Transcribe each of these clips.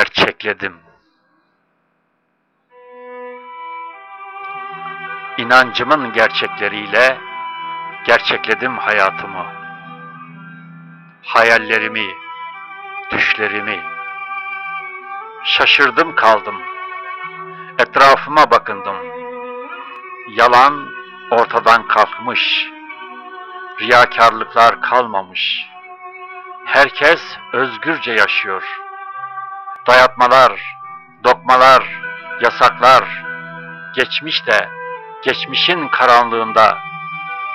gerçekledim. İnancımın gerçekleriyle gerçekledim hayatımı. Hayallerimi, düşlerimi. Şaşırdım kaldım. Etrafıma bakındım. Yalan ortadan kalkmış. Riyakarlıklar kalmamış. Herkes özgürce yaşıyor. Dayatmalar, dokmalar, yasaklar geçmiş de geçmişin karanlığında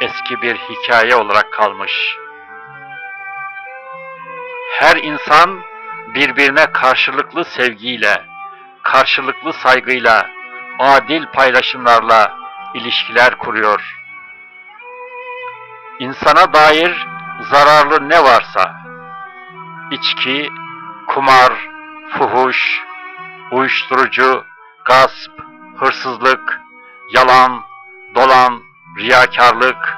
eski bir hikaye olarak kalmış. Her insan birbirine karşılıklı sevgiyle, karşılıklı saygıyla, adil paylaşımlarla ilişkiler kuruyor. İnsana dair zararlı ne varsa, içki, kumar, fuhuş, uyuşturucu, gasp, hırsızlık, yalan, dolan, riyakarlık,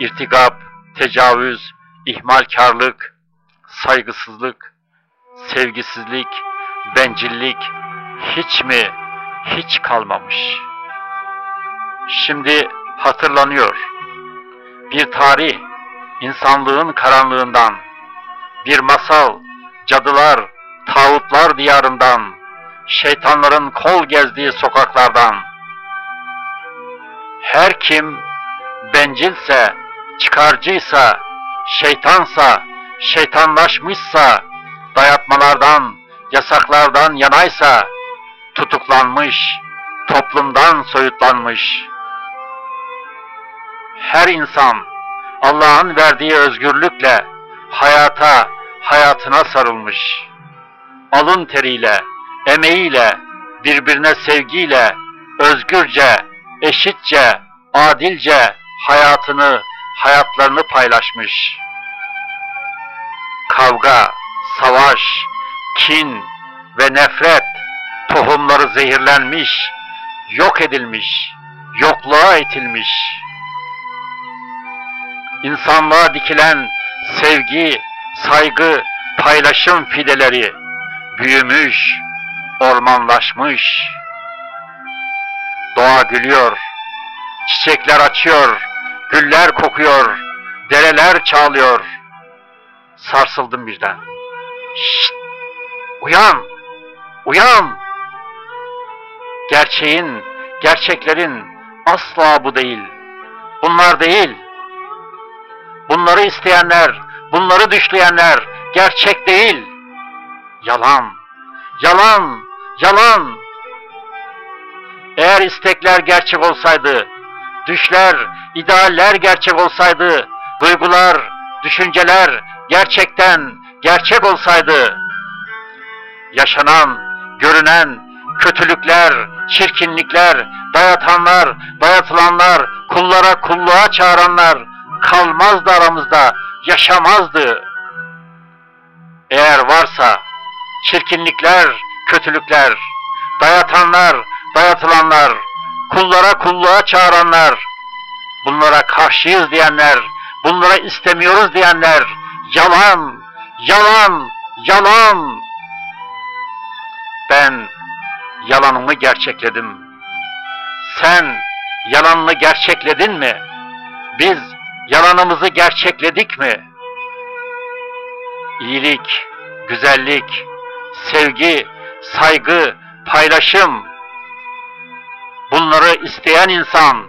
irtikap, tecavüz, ihmalkarlık, saygısızlık, sevgisizlik, bencillik hiç mi, hiç kalmamış. Şimdi hatırlanıyor. Bir tarih, insanlığın karanlığından, bir masal, cadılar, tağutlar diyarından, şeytanların kol gezdiği sokaklardan, her kim bencilse, çıkarcıysa, şeytansa, şeytanlaşmışsa, dayatmalardan, yasaklardan yanaysa, tutuklanmış, toplumdan soyutlanmış. Her insan Allah'ın verdiği özgürlükle hayata, hayatına sarılmış. Alın teriyle, emeğiyle, birbirine sevgiyle, özgürce, eşitçe, adilce hayatını, hayatlarını paylaşmış. Kavga, savaş, kin ve nefret tohumları zehirlenmiş, yok edilmiş, yokluğa itilmiş. İnsanlığa dikilen sevgi, saygı, paylaşım fideleri büyümüş, ormanlaşmış. Doğa gülüyor, çiçekler açıyor, güller kokuyor, dereler çağlıyor. Sarsıldım birden. Şşt! Uyan! Uyan! Gerçeğin, gerçeklerin asla bu değil. Bunlar değil. Bunları isteyenler, bunları düşleyenler gerçek değil. Yalan, yalan, yalan. Eğer istekler gerçek olsaydı, düşler, idealler gerçek olsaydı, duygular, düşünceler gerçekten gerçek olsaydı, yaşanan, görünen kötülükler, çirkinlikler, dayatanlar, dayatılanlar, kullara kulluğa çağıranlar kalmazdı aramızda, yaşamazdı. Eğer varsa çirkinlikler, kötülükler, dayatanlar, dayatılanlar, kullara kulluğa çağıranlar, bunlara karşıyız diyenler, bunlara istemiyoruz diyenler, yalan, yalan, yalan. Ben yalanımı gerçekledim. Sen yalanını gerçekledin mi? Biz yalanımızı gerçekledik mi? İyilik, güzellik, sevgi, saygı, paylaşım, bunları isteyen insan,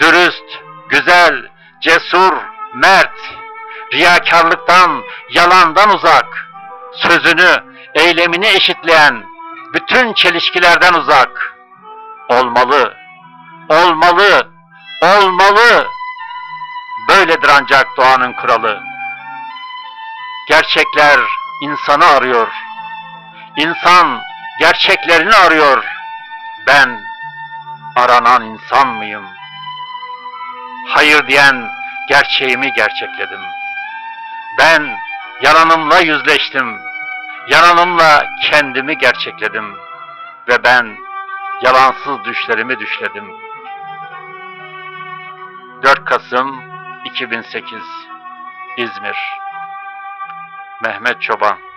dürüst, güzel, cesur, mert, riyakarlıktan, yalandan uzak, sözünü, eylemini eşitleyen, bütün çelişkilerden uzak, olmalı, olmalı, olmalı. Böyledir ancak doğanın kuralı. Gerçekler insanı arıyor. İnsan gerçeklerini arıyor. Ben aranan insan mıyım? Hayır diyen gerçeğimi gerçekledim. Ben yalanımla yüzleştim. Yalanımla kendimi gerçekledim. Ve ben yalansız düşlerimi düşledim. 4 Kasım 2008 İzmir Mehmet Çoban